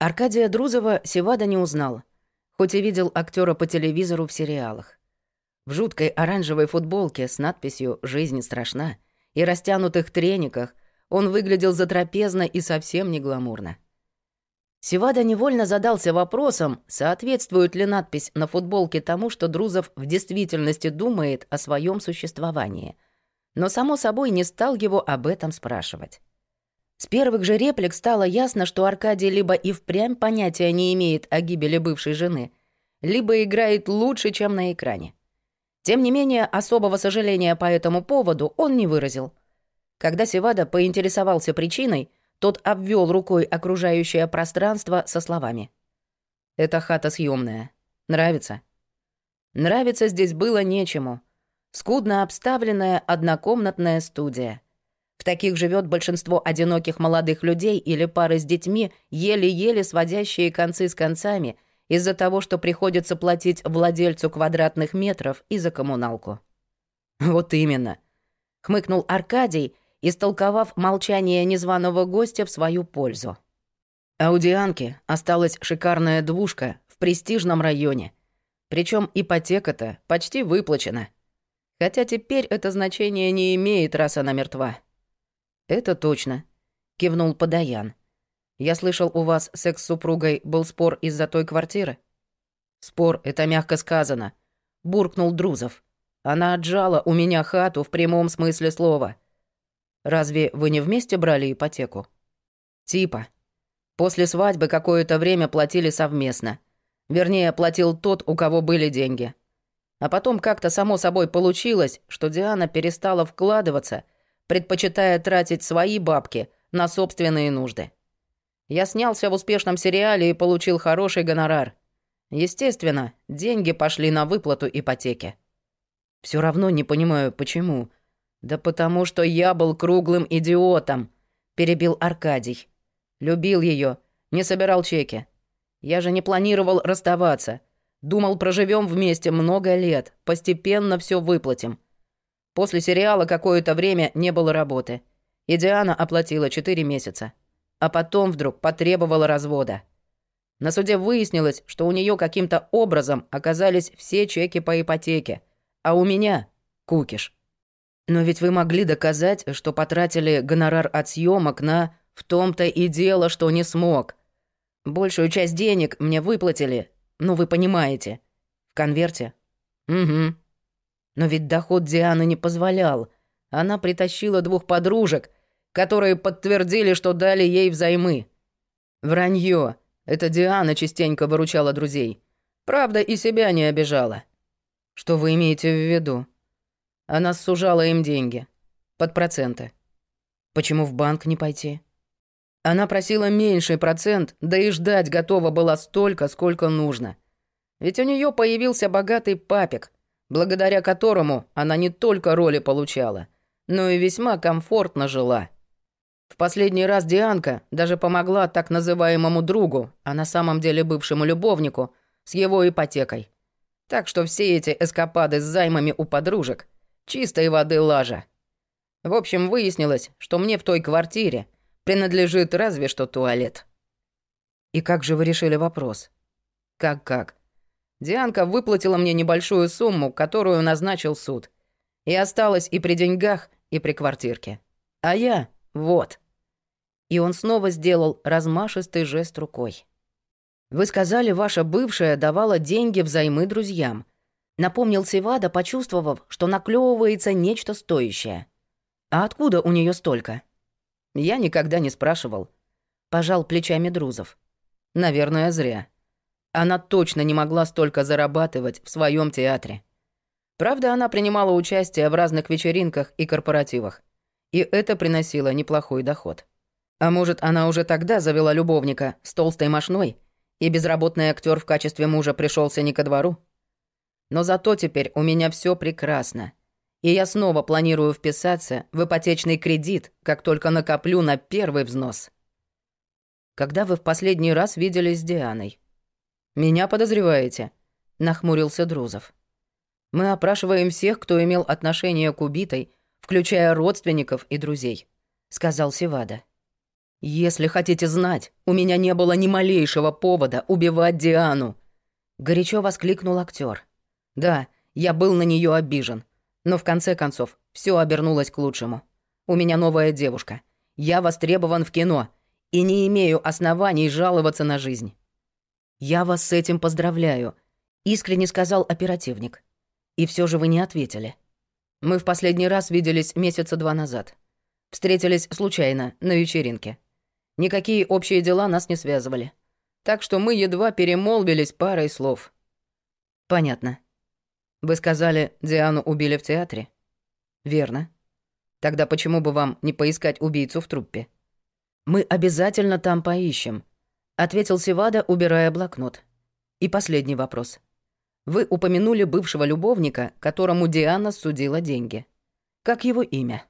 Аркадия Друзова Севада не узнал, хоть и видел актера по телевизору в сериалах. В жуткой оранжевой футболке с надписью «Жизнь страшна» и растянутых трениках он выглядел затрапезно и совсем не гламурно. Севада невольно задался вопросом, соответствует ли надпись на футболке тому, что Друзов в действительности думает о своем существовании. Но, само собой, не стал его об этом спрашивать. С первых же реплик стало ясно, что Аркадий либо и впрямь понятия не имеет о гибели бывшей жены, либо играет лучше, чем на экране. Тем не менее, особого сожаления по этому поводу он не выразил. Когда Севада поинтересовался причиной, тот обвел рукой окружающее пространство со словами. «Это хата съемная. Нравится?» Нравится здесь было нечему. Скудно обставленная однокомнатная студия. В таких живет большинство одиноких молодых людей или пары с детьми, еле-еле сводящие концы с концами из-за того, что приходится платить владельцу квадратных метров и за коммуналку. «Вот именно», — хмыкнул Аркадий, истолковав молчание незваного гостя в свою пользу. А у Дианки осталась шикарная двушка в престижном районе. Причем ипотека-то почти выплачена. Хотя теперь это значение не имеет, раз она мертва. «Это точно», — кивнул Подаян. «Я слышал, у вас секс с супругой был спор из-за той квартиры?» «Спор — это мягко сказано», — буркнул Друзов. «Она отжала у меня хату в прямом смысле слова». Разве вы не вместе брали ипотеку? Типа. После свадьбы какое-то время платили совместно. Вернее, платил тот, у кого были деньги. А потом как-то само собой получилось, что Диана перестала вкладываться, предпочитая тратить свои бабки на собственные нужды. Я снялся в успешном сериале и получил хороший гонорар. Естественно, деньги пошли на выплату ипотеки. Все равно не понимаю, почему. «Да потому что я был круглым идиотом», — перебил Аркадий. «Любил ее, не собирал чеки. Я же не планировал расставаться. Думал, проживем вместе много лет, постепенно все выплатим. После сериала какое-то время не было работы. И Диана оплатила четыре месяца. А потом вдруг потребовала развода. На суде выяснилось, что у нее каким-то образом оказались все чеки по ипотеке, а у меня — кукиш. Но ведь вы могли доказать, что потратили гонорар от съемок на «в том-то и дело, что не смог». Большую часть денег мне выплатили, ну вы понимаете. В конверте? Угу. Но ведь доход Дианы не позволял. Она притащила двух подружек, которые подтвердили, что дали ей взаймы. Вранье. Это Диана частенько выручала друзей. Правда, и себя не обижала. Что вы имеете в виду? Она сужала им деньги. Под проценты. Почему в банк не пойти? Она просила меньший процент, да и ждать готова была столько, сколько нужно. Ведь у нее появился богатый папик, благодаря которому она не только роли получала, но и весьма комфортно жила. В последний раз Дианка даже помогла так называемому другу, а на самом деле бывшему любовнику, с его ипотекой. Так что все эти эскапады с займами у подружек – Чистой воды лажа. В общем, выяснилось, что мне в той квартире принадлежит разве что туалет. И как же вы решили вопрос? Как-как? Дианка выплатила мне небольшую сумму, которую назначил суд. И осталась и при деньгах, и при квартирке. А я — вот. И он снова сделал размашистый жест рукой. «Вы сказали, ваша бывшая давала деньги взаймы друзьям. Напомнил Севада, почувствовав, что наклевывается нечто стоящее. «А откуда у нее столько?» «Я никогда не спрашивал». Пожал плечами Друзов. «Наверное, зря. Она точно не могла столько зарабатывать в своем театре. Правда, она принимала участие в разных вечеринках и корпоративах. И это приносило неплохой доход. А может, она уже тогда завела любовника с толстой мошной, и безработный актер в качестве мужа пришелся не ко двору? Но зато теперь у меня все прекрасно. И я снова планирую вписаться в ипотечный кредит, как только накоплю на первый взнос. Когда вы в последний раз виделись с Дианой? Меня подозреваете? Нахмурился Друзов. Мы опрашиваем всех, кто имел отношение к убитой, включая родственников и друзей, сказал Севада. Если хотите знать, у меня не было ни малейшего повода убивать Диану. Горячо воскликнул актер. Да, я был на нее обижен. Но в конце концов, все обернулось к лучшему. У меня новая девушка. Я востребован в кино и не имею оснований жаловаться на жизнь. Я вас с этим поздравляю, искренне сказал оперативник. И все же вы не ответили. Мы в последний раз виделись месяца два назад. Встретились случайно, на вечеринке. Никакие общие дела нас не связывали. Так что мы едва перемолвились парой слов. Понятно. Вы сказали, Диану убили в театре? Верно. Тогда почему бы вам не поискать убийцу в труппе? Мы обязательно там поищем, ответил Севада, убирая блокнот. И последний вопрос. Вы упомянули бывшего любовника, которому Диана судила деньги. Как его имя?